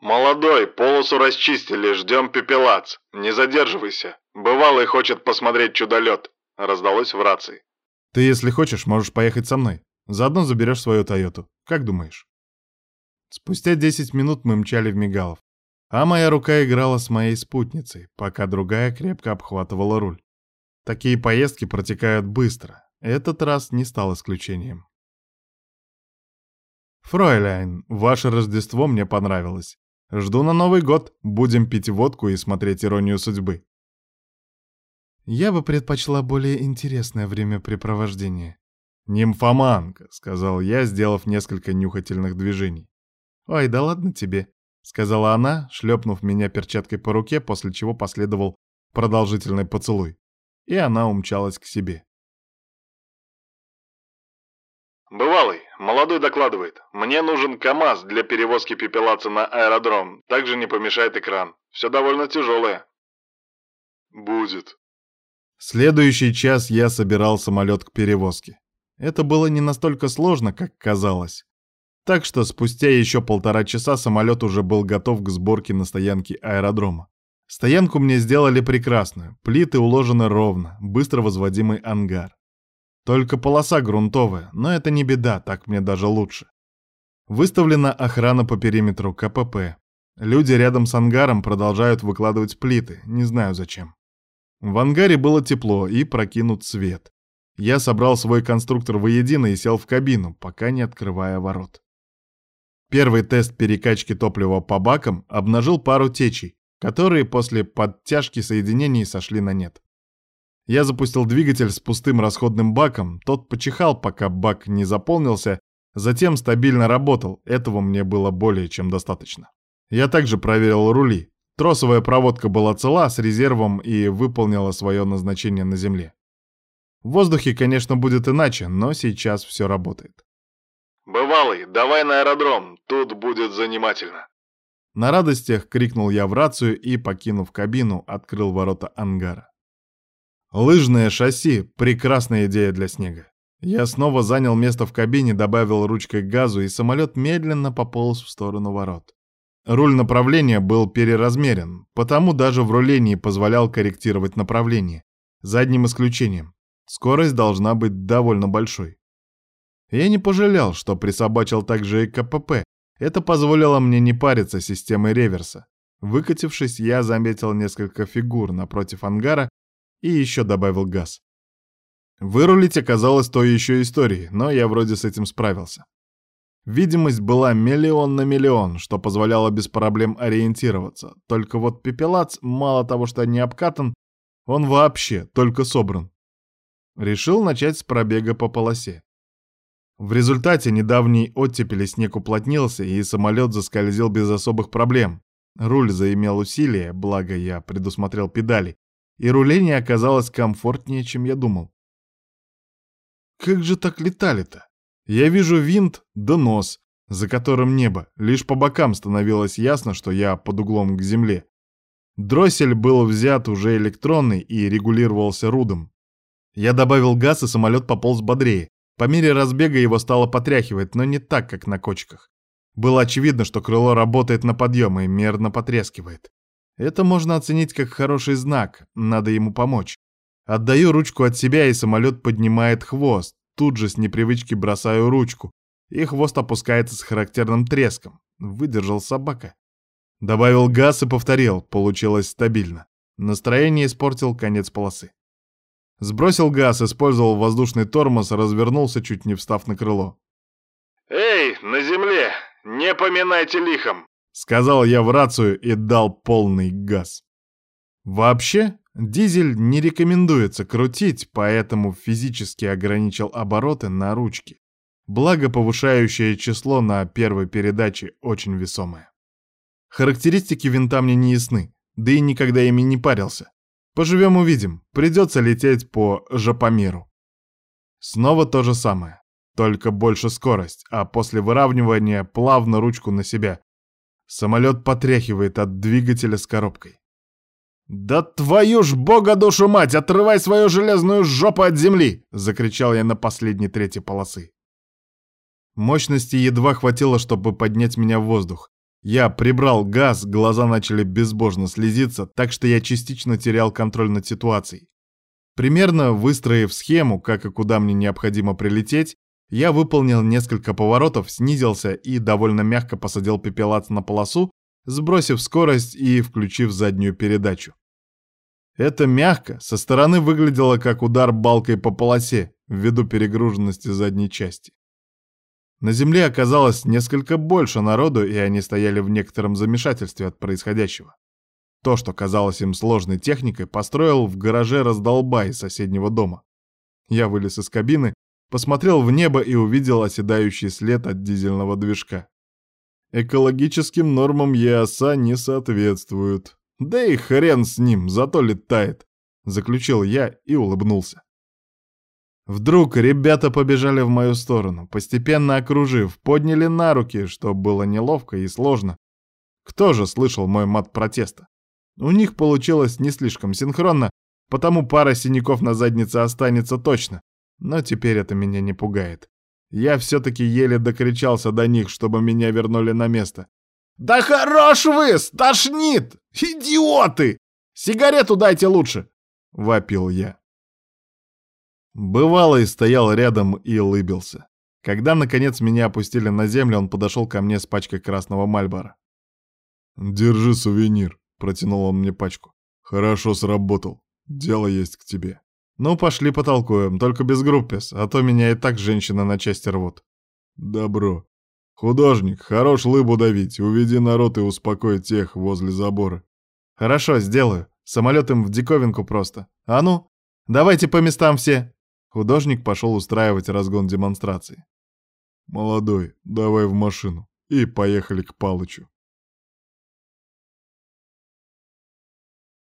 «Молодой, полосу расчистили, ждем пепелац. Не задерживайся. Бывалый хочет посмотреть чудолет», — раздалось в рации. «Ты, если хочешь, можешь поехать со мной. Заодно заберешь свою Тойоту. Как думаешь?» Спустя 10 минут мы мчали в Мигалов, а моя рука играла с моей спутницей, пока другая крепко обхватывала руль. Такие поездки протекают быстро. Этот раз не стал исключением. «Фройляйн, ваше Рождество мне понравилось. Жду на Новый год. Будем пить водку и смотреть «Иронию судьбы». Я бы предпочла более интересное времяпрепровождение. «Нимфоманка», — сказал я, сделав несколько нюхательных движений. «Ой, да ладно тебе», — сказала она, шлепнув меня перчаткой по руке, после чего последовал продолжительный поцелуй. И она умчалась к себе. «Бывалый, молодой докладывает. Мне нужен КАМАЗ для перевозки пепелаца на аэродром. Также не помешает экран. Все довольно тяжелое». «Будет». Следующий час я собирал самолет к перевозке. Это было не настолько сложно, как казалось. Так что спустя еще полтора часа самолет уже был готов к сборке на стоянке аэродрома. Стоянку мне сделали прекрасную, плиты уложены ровно, быстро возводимый ангар. Только полоса грунтовая, но это не беда, так мне даже лучше. Выставлена охрана по периметру КПП. Люди рядом с ангаром продолжают выкладывать плиты, не знаю зачем. В ангаре было тепло и прокинут свет. Я собрал свой конструктор воедино и сел в кабину, пока не открывая ворот. Первый тест перекачки топлива по бакам обнажил пару течей, которые после подтяжки соединений сошли на нет. Я запустил двигатель с пустым расходным баком, тот почихал, пока бак не заполнился, затем стабильно работал, этого мне было более чем достаточно. Я также проверил рули. Тросовая проводка была цела, с резервом и выполнила свое назначение на земле. В воздухе, конечно, будет иначе, но сейчас все работает. «Бывалый, давай на аэродром, тут будет занимательно». На радостях крикнул я в рацию и, покинув кабину, открыл ворота ангара. Лыжное шасси — прекрасная идея для снега. Я снова занял место в кабине, добавил ручкой газу, и самолет медленно пополз в сторону ворот. Руль направления был переразмерен, потому даже в рулении позволял корректировать направление. За одним исключением. Скорость должна быть довольно большой. Я не пожалел, что присобачил также и КПП. Это позволило мне не париться системой реверса. Выкатившись, я заметил несколько фигур напротив ангара и еще добавил газ. Вырулить оказалось той еще историей, но я вроде с этим справился. Видимость была миллион на миллион, что позволяло без проблем ориентироваться. Только вот пепелац, мало того, что не обкатан, он вообще только собран. Решил начать с пробега по полосе. В результате недавний оттепели снег уплотнился, и самолет заскользил без особых проблем. Руль заимел усилие, благо я предусмотрел педали, и руление оказалось комфортнее, чем я думал. Как же так летали-то? Я вижу винт да нос, за которым небо, лишь по бокам становилось ясно, что я под углом к земле. Дроссель был взят уже электронный и регулировался рудом. Я добавил газ, и самолет пополз бодрее. По мере разбега его стало потряхивать, но не так, как на кочках. Было очевидно, что крыло работает на подъем и мерно потрескивает. Это можно оценить как хороший знак, надо ему помочь. Отдаю ручку от себя, и самолет поднимает хвост. Тут же с непривычки бросаю ручку, и хвост опускается с характерным треском. Выдержал собака. Добавил газ и повторил, получилось стабильно. Настроение испортил конец полосы. Сбросил газ, использовал воздушный тормоз, развернулся, чуть не встав на крыло. «Эй, на земле! Не поминайте лихом!» Сказал я в рацию и дал полный газ. Вообще, дизель не рекомендуется крутить, поэтому физически ограничил обороты на ручке. Благо, повышающее число на первой передаче очень весомое. Характеристики винта мне не ясны, да и никогда ими не парился. Поживем увидим, придется лететь по Жапомиру. Снова то же самое, только больше скорость, а после выравнивания плавно ручку на себя, Самолет потряхивает от двигателя с коробкой. «Да твою ж бога душу мать, отрывай свою железную жопу от земли!» — закричал я на последней трети полосы. Мощности едва хватило, чтобы поднять меня в воздух. Я прибрал газ, глаза начали безбожно слезиться, так что я частично терял контроль над ситуацией. Примерно выстроив схему, как и куда мне необходимо прилететь, я выполнил несколько поворотов, снизился и довольно мягко посадил пепелац на полосу, сбросив скорость и включив заднюю передачу. Это мягко со стороны выглядело как удар балкой по полосе ввиду перегруженности задней части. На земле оказалось несколько больше народу, и они стояли в некотором замешательстве от происходящего. То, что казалось им сложной техникой, построил в гараже раздолбай соседнего дома. Я вылез из кабины, посмотрел в небо и увидел оседающий след от дизельного движка. Экологическим нормам ЕАСА не соответствуют. Да и хрен с ним, зато летает, заключил я и улыбнулся. Вдруг ребята побежали в мою сторону, постепенно окружив, подняли на руки, что было неловко и сложно. Кто же слышал мой мат протеста? У них получилось не слишком синхронно, потому пара синяков на заднице останется точно. Но теперь это меня не пугает. Я все-таки еле докричался до них, чтобы меня вернули на место. «Да хорош вы! Стошнит! Идиоты! Сигарету дайте лучше!» — вопил я. Бывалый стоял рядом и улыбился. Когда, наконец, меня опустили на землю, он подошел ко мне с пачкой красного мальбора. «Держи сувенир», — протянул он мне пачку. «Хорошо сработал. Дело есть к тебе». «Ну, пошли потолкуем, только без группес, а то меня и так женщина на части рвут». «Добро. Художник, хорош лыбу давить, уведи народ и успокой тех возле забора». «Хорошо, сделаю. Самолет им в диковинку просто. А ну, давайте по местам все». Художник пошел устраивать разгон демонстрации. «Молодой, давай в машину и поехали к Палычу».